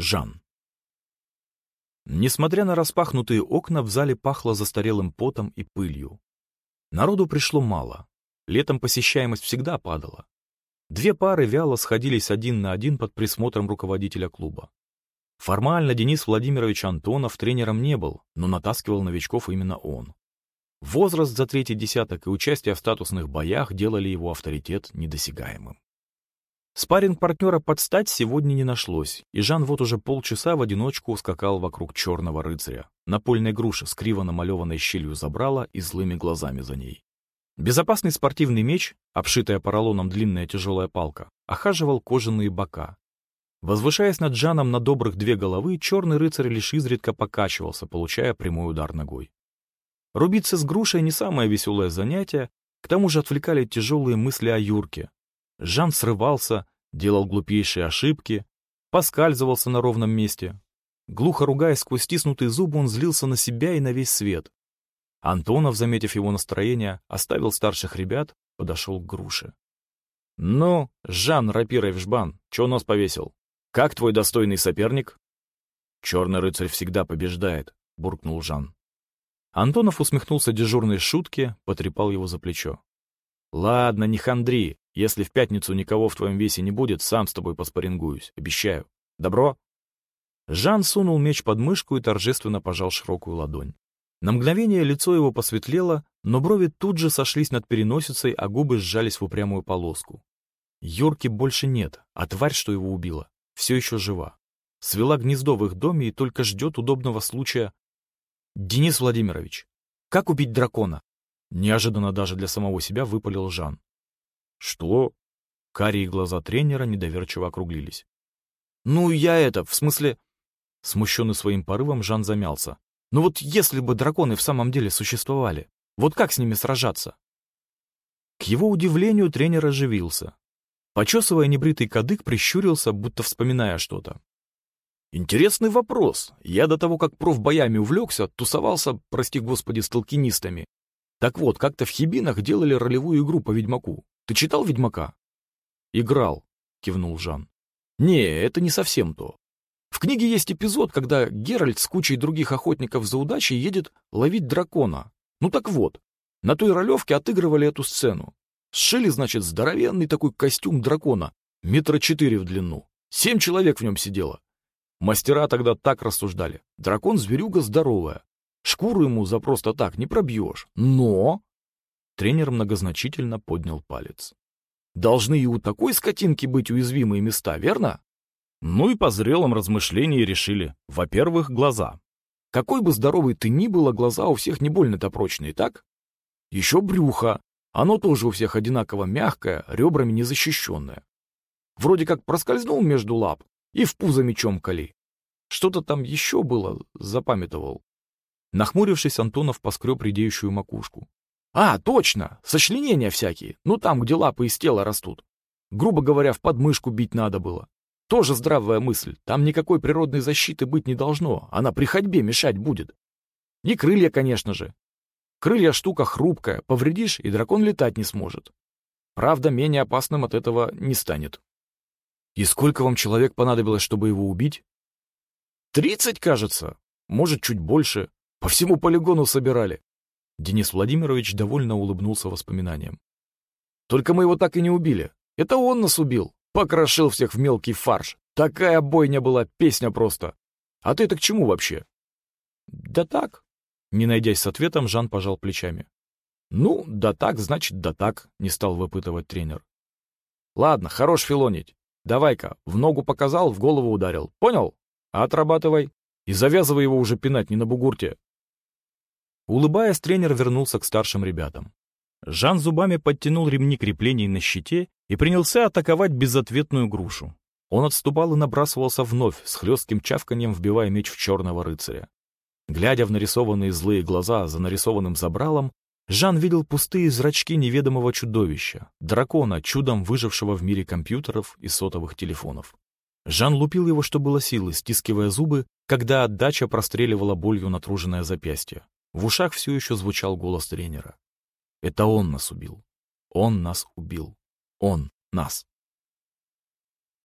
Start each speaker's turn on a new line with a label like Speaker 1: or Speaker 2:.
Speaker 1: Жан. Несмотря на распахнутые окна, в зале пахло застарелым потом и пылью. Народу пришло мало. Летом посещаемость всегда падала. Две пары вяло сходились один на один под присмотром руководителя клуба. Формально Денис Владимирович Антонов тренером не был, но натаскивал новичков именно он. Возраст за третий десяток и участие в статусных боях делали его авторитет недосягаемым. Спаринг партнера под стать сегодня не нашлось, и Жан вот уже полчаса в одиночку скакал вокруг черного рыцаря, напольной груши с криво намалеванной щелью забрала и злыми глазами за ней. Безопасный спортивный меч, обшитая поролоном длинная тяжелая палка, охаживал кожаные бока. Возвышаясь над Жаном на добрых две головы, черный рыцарь лишь изредка покачивался, получая прямой удар ногой. Рубиться с грушей не самое веселое занятие, к тому же отвлекали тяжелые мысли о Юрке, Жан срывался, делал глупейшие ошибки, поскальзывался на ровном месте. Глухо ругаясь сквозь стиснутые зубы, он злился на себя и на весь свет. Антонов, заметив его настроение, оставил старших ребят, подошел к груше. — Ну, Жан рапирой в жбан, чё нос повесил? Как твой достойный соперник? — Черный рыцарь всегда побеждает, — буркнул Жан. Антонов усмехнулся дежурной шутке, потрепал его за плечо. — Ладно, не хандри, если в пятницу никого в твоем весе не будет, сам с тобой поспорингуюсь. Обещаю. Добро?» Жан сунул меч под мышку и торжественно пожал широкую ладонь. На мгновение лицо его посветлело, но брови тут же сошлись над переносицей, а губы сжались в упрямую полоску. Юрки больше нет, а тварь, что его убила, все еще жива. Свела гнездо в их доме и только ждет удобного случая. «Денис Владимирович, как убить дракона?» Неожиданно даже для самого себя выпалил Жан. «Что?» Карие глаза тренера недоверчиво округлились. «Ну, я это, в смысле...» Смущенный своим порывом, Жан замялся. «Ну вот если бы драконы в самом деле существовали, вот как с ними сражаться?» К его удивлению тренер оживился. Почесывая небритый кадык, прищурился, будто вспоминая что-то. «Интересный вопрос. Я до того, как профбоями увлекся, тусовался, прости господи, с толкинистами. Так вот, как-то в Хибинах делали ролевую игру по Ведьмаку. Ты читал «Ведьмака»?» «Играл», — кивнул Жан. «Не, это не совсем то. В книге есть эпизод, когда Геральт с кучей других охотников за удачей едет ловить дракона. Ну так вот, на той ролевке отыгрывали эту сцену. Сшили, значит, здоровенный такой костюм дракона, метра четыре в длину. Семь человек в нем сидело. Мастера тогда так рассуждали. Дракон-зверюга здоровая. Шкуру ему за просто так не пробьешь. Но Тренер многозначительно поднял палец. «Должны и у такой скотинки быть уязвимые места, верно?» Ну и по зрелым размышлениям решили. Во-первых, глаза. Какой бы здоровый ты ни был, а глаза у всех не больно-то прочные, так? Еще брюхо. Оно тоже у всех одинаково мягкое, ребрами незащищенное. Вроде как проскользнул между лап и в пузо мечом кали. Что-то там еще было, запамятовал. Нахмурившись, Антонов поскреб редеющую макушку. А, точно, сочленения всякие. Ну там, где лапы из тела растут. Грубо говоря, в подмышку бить надо было. Тоже здравая мысль. Там никакой природной защиты быть не должно. Она при ходьбе мешать будет. И крылья, конечно же. Крылья штука хрупкая. Повредишь, и дракон летать не сможет. Правда, менее опасным от этого не станет. И сколько вам человек понадобилось, чтобы его убить? Тридцать, кажется. Может, чуть больше. По всему полигону собирали. Денис Владимирович довольно улыбнулся воспоминаниям. «Только мы его так и не убили. Это он нас убил. Покрошил всех в мелкий фарш. Такая бойня была, песня просто. А ты это к чему вообще?» «Да так». Не найдясь с ответом, Жан пожал плечами. «Ну, да так, значит, да так», — не стал выпытывать тренер. «Ладно, хорош филонить. Давай-ка, в ногу показал, в голову ударил. Понял? Отрабатывай. И завязывай его уже пинать не на бугурте, Улыбаясь, тренер вернулся к старшим ребятам. Жан зубами подтянул ремни креплений на щите и принялся атаковать безответную грушу. Он отступал и набрасывался вновь, с хлестким чавканьем вбивая меч в черного рыцаря. Глядя в нарисованные злые глаза за нарисованным забралом, Жан видел пустые зрачки неведомого чудовища, дракона, чудом выжившего в мире компьютеров и сотовых телефонов. Жан лупил его, что было силы, стискивая зубы, когда отдача простреливала болью натруженное запястье. В ушах все еще звучал голос тренера. «Это он нас убил. Он нас убил. Он нас».